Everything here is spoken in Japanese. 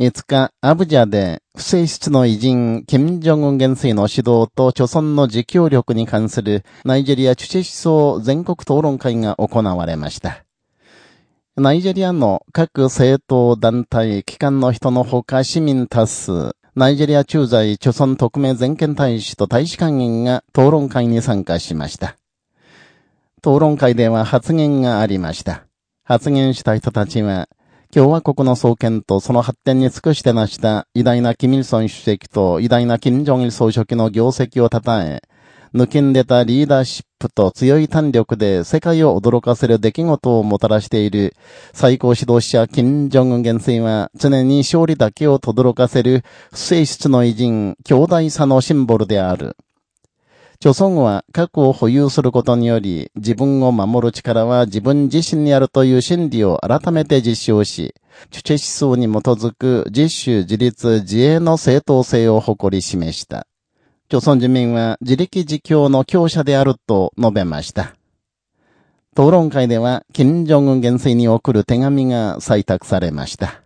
5日、アブジャで、不正室の偉人、金正恩元帥の指導と著存の自強力に関するナイジェリアチュチェ思想全国討論会が行われました。ナイジェリアの各政党団体、機関の人のほか市民多数、ナイジェリア駐在著存特命全権大使と大使館員が討論会に参加しました。討論会では発言がありました。発言した人たちは、共和国の創建とその発展に尽くして成した偉大なキミルソン主席と偉大なキム・ジョンイル総書記の業績を称え、抜きんでたリーダーシップと強い胆力で世界を驚かせる出来事をもたらしている最高指導者金正恩元帥は常に勝利だけを轟かせる不正室の偉人、強大さのシンボルである。朝鮮は核を保有することにより、自分を守る力は自分自身にあるという真理を改めて実証し、チュチェ思想に基づく自主自立自衛の正当性を誇り示した。朝鮮人民は自力自強の強者であると述べました。討論会では、金正恩元帥に送る手紙が採択されました。